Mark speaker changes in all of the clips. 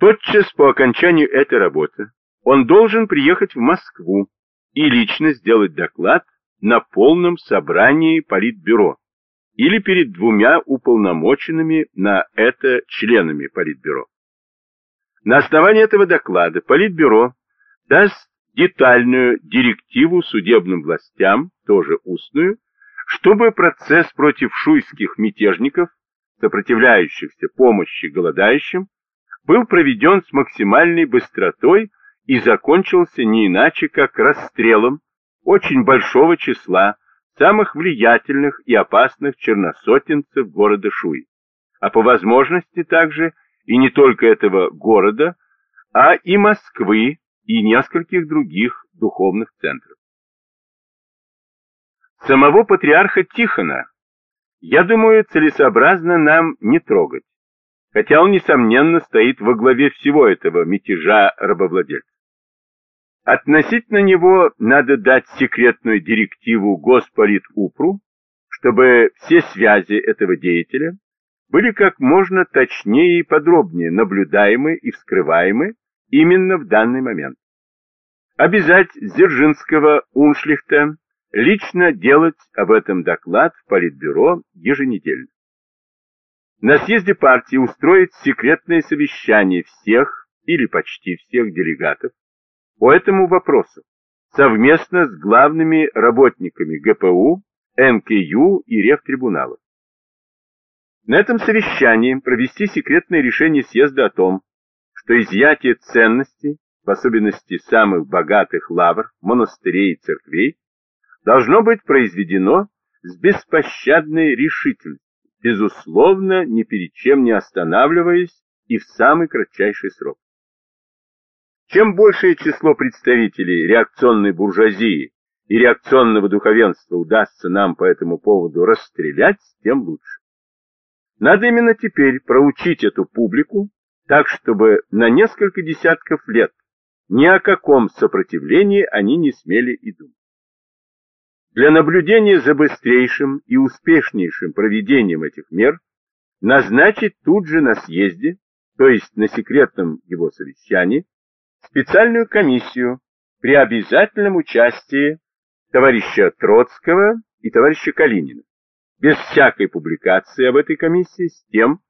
Speaker 1: Тотчас по окончанию этой работы он должен приехать в Москву и лично сделать доклад на полном собрании Политбюро или перед двумя уполномоченными на это членами Политбюро. На основании этого доклада Политбюро даст детальную директиву судебным властям, тоже устную, чтобы процесс против шуйских мятежников, сопротивляющихся помощи голодающим, был проведен с максимальной быстротой и закончился не иначе, как расстрелом очень большого числа самых влиятельных и опасных черносотенцев города Шуй, а по возможности также и не только этого города, а и Москвы и нескольких других духовных центров. Самого патриарха Тихона, я думаю, целесообразно нам не трогать, хотя он, несомненно, стоит во главе всего этого мятежа рабовладельцев. Относительно него надо дать секретную директиву Госполитупру, чтобы все связи этого деятеля были как можно точнее и подробнее наблюдаемы и вскрываемы именно в данный момент. Обязать Дзержинского Уншлихта лично делать об этом доклад в Политбюро еженедельно. На съезде партии устроить секретное совещание всех или почти всех делегатов по этому вопросу совместно с главными работниками ГПУ, НКЮ и Ревтрибунала. На этом совещании провести секретное решение съезда о том, что изъятие ценностей, в особенности самых богатых лавр, монастырей и церквей, должно быть произведено с беспощадной решительностью безусловно, ни перед чем не останавливаясь и в самый кратчайший срок. Чем большее число представителей реакционной буржуазии и реакционного духовенства удастся нам по этому поводу расстрелять, тем лучше. Надо именно теперь проучить эту публику так, чтобы на несколько десятков лет ни о каком сопротивлении они не смели и думать. Для наблюдения за быстрейшим и успешнейшим проведением этих мер назначить тут же на съезде, то есть на секретном его совещании, специальную комиссию при обязательном участии товарища Троцкого и товарища Калинина, без всякой публикации об этой комиссии, с тем,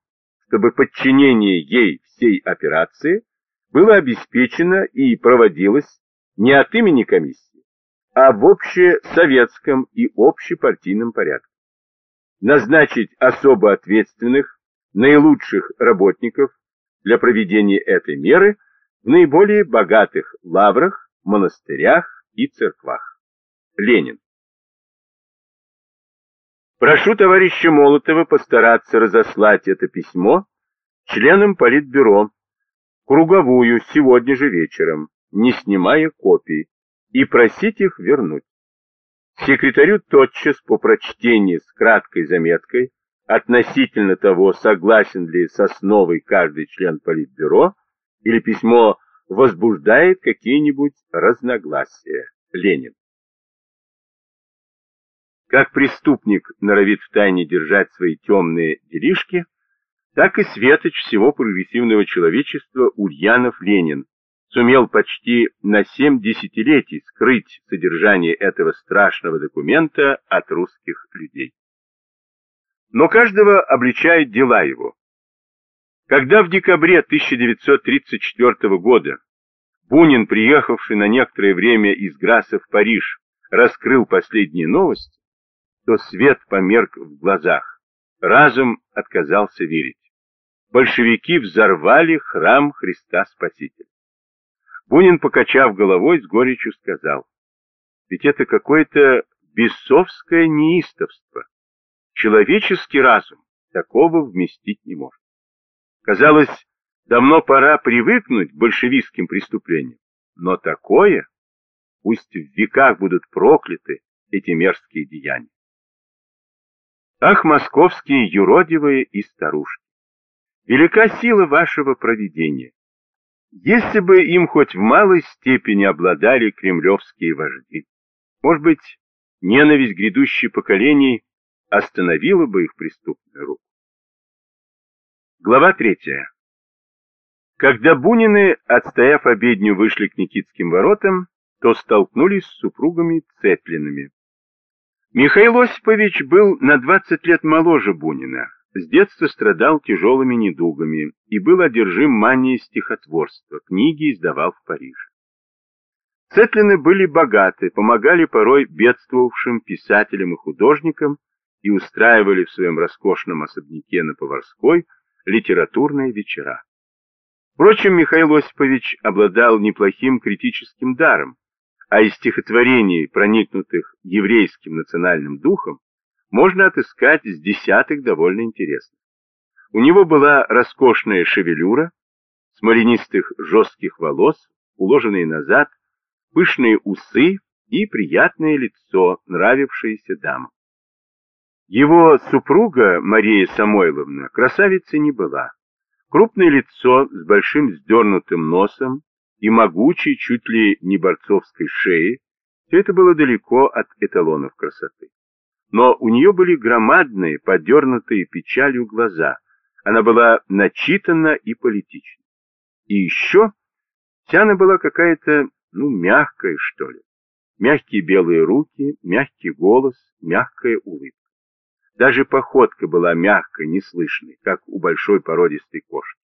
Speaker 1: чтобы подчинение ей всей операции было обеспечено и проводилось не от имени комиссии, а в общесоветском и общепартийном порядке. Назначить особо ответственных, наилучших работников для проведения этой меры в наиболее богатых лаврах, монастырях и церквах. Ленин. Прошу товарища Молотова постараться разослать это письмо членам Политбюро, круговую сегодня же вечером, не снимая копий, и просить их вернуть. Секретарю тотчас по прочтении с краткой заметкой относительно того, согласен ли с основой каждый член Политбюро, или письмо возбуждает какие-нибудь разногласия. Ленин. Как преступник норовит втайне держать свои темные делишки, так и светоч всего прогрессивного человечества Ульянов Ленин сумел почти на семь десятилетий скрыть содержание этого страшного документа от русских людей. Но каждого обличает дела его. Когда в декабре 1934 года Бунин, приехавший на некоторое время из Граса в Париж, раскрыл последние новости, то свет померк в глазах, разум отказался верить. Большевики взорвали храм Христа Спасителя. Бунин, покачав головой, с горечью сказал, ведь это какое-то бесовское неистовство. Человеческий разум такого вместить не может. Казалось, давно пора привыкнуть к большевистским преступлениям, но такое, пусть в веках будут прокляты эти мерзкие деяния. Ах, московские юродивые и старушки! Велика сила вашего провидения! Если бы им хоть в малой степени обладали кремлевские вожди, может быть, ненависть грядущих поколений остановила бы их преступную руку. Глава третья. Когда Бунины, отстояв обедню, вышли к Никитским воротам, то столкнулись с супругами Цетлиными. Михаил Осипович был на 20 лет моложе Бунина, с детства страдал тяжелыми недугами и был одержим манией стихотворства, книги издавал в Париже. Цетлины были богаты, помогали порой бедствовавшим писателям и художникам и устраивали в своем роскошном особняке на Поварской литературные вечера. Впрочем, Михаил Осипович обладал неплохим критическим даром, а из стихотворений, проникнутых еврейским национальным духом, можно отыскать с десятых довольно интересных. У него была роскошная шевелюра, смоленистых жестких волос, уложенные назад, пышные усы и приятное лицо, нравившееся дамам. Его супруга Мария Самойловна красавицей не была. Крупное лицо с большим сдернутым носом и могучей, чуть ли не борцовской шеей, все это было далеко от эталонов красоты. Но у нее были громадные, подернутые печалью глаза. Она была начитана и политична. И еще вся она была какая-то, ну, мягкая, что ли. Мягкие белые руки, мягкий голос, мягкая улыбка. Даже походка была мягкой, неслышной, как у большой породистой кошки.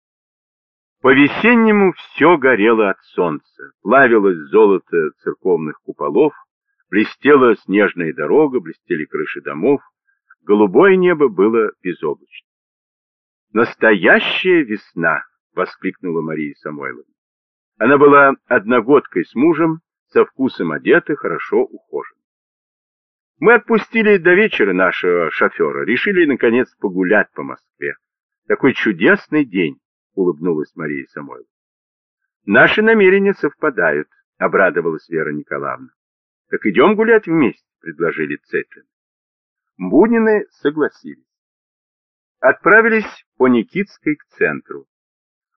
Speaker 1: По-весеннему все горело от солнца, плавилось золото церковных куполов, блестела снежная дорога, блестели крыши домов, голубое небо было безоблачно. «Настоящая весна!» — воскликнула Мария Самойловна. Она была одногодкой с мужем, со вкусом одета, хорошо ухожена. Мы отпустили до вечера нашего шофера, решили, наконец, погулять по Москве. Такой чудесный день, улыбнулась Мария Самойловна. Наши намерения совпадают, обрадовалась Вера Николаевна. Так идем гулять вместе, предложили Цетлин. Бунины согласились. Отправились по Никитской к центру.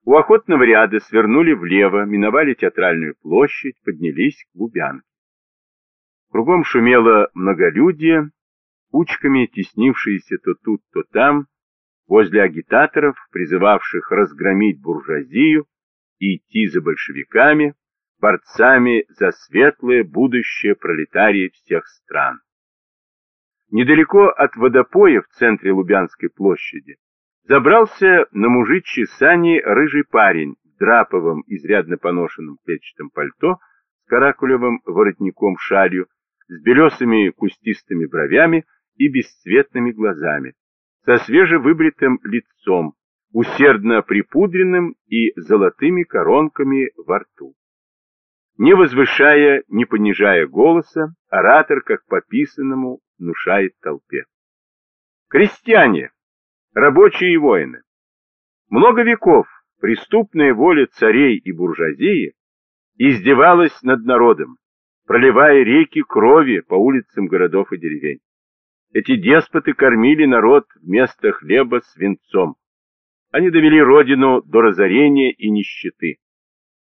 Speaker 1: У охотного ряда свернули влево, миновали театральную площадь, поднялись к Лубянке. Кругом шумело многолюдие, кучками теснившиеся то тут, то там, возле агитаторов, призывавших разгромить буржуазию и идти за большевиками, борцами за светлое будущее пролетарии всех стран. Недалеко от водопоя в центре Лубянской площади забрался на мужичьи сани рыжий парень в драповом, изрядно поношенном клетчатом пальто с каракулевым воротником-шалью с белесыми кустистыми бровями и бесцветными глазами, со свежевыбритым лицом, усердно припудренным и золотыми коронками во рту. Не возвышая, не понижая голоса, оратор, как по писанному, внушает толпе. Крестьяне, рабочие и воины, много веков преступная воля царей и буржуазии издевалась над народом, проливая реки крови по улицам городов и деревень. Эти деспоты кормили народ вместо хлеба свинцом. Они довели родину до разорения и нищеты.